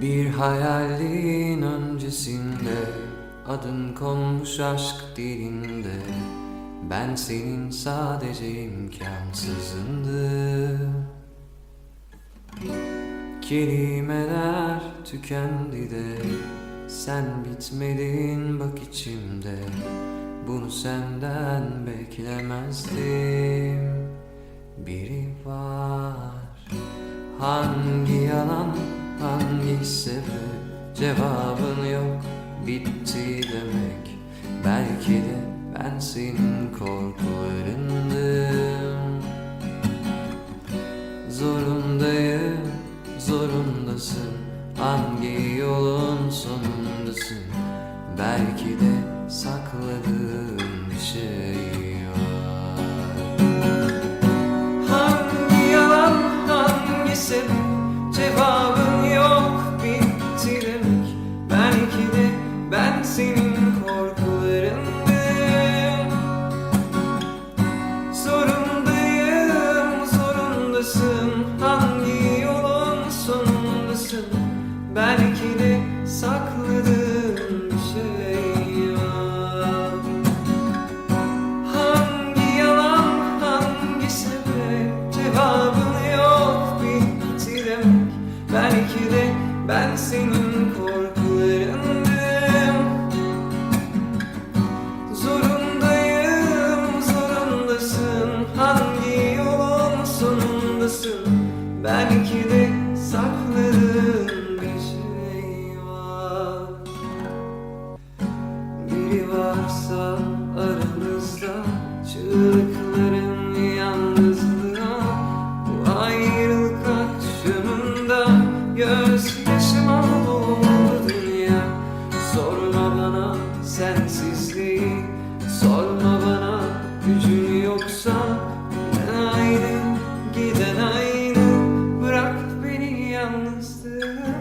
Bir hayalin öncesinde Adın konmuş aşk dilinde. Ben senin sadece imkansızındım. Kelimeler tükendi de Sen bitmedin bak içimde. Bunu senden beklemezdim. Biri var Hangi yalan hangi sebep? Cevabın yok. Bitti demek. Belki de ben senin korkularındım Zorundayım, zorundasın. Hangi yolun sonundasın? Belki de sakladığın bir şey senin korkularındım Zorundayım, zorundasın Hangi yolun sonundasın? Belki de sakladığın bir şey Hangi yalan, hangi sebep Cevabın Sorma bana gücün yoksa Ben aydın giden aynı Bırak beni yalnızlığa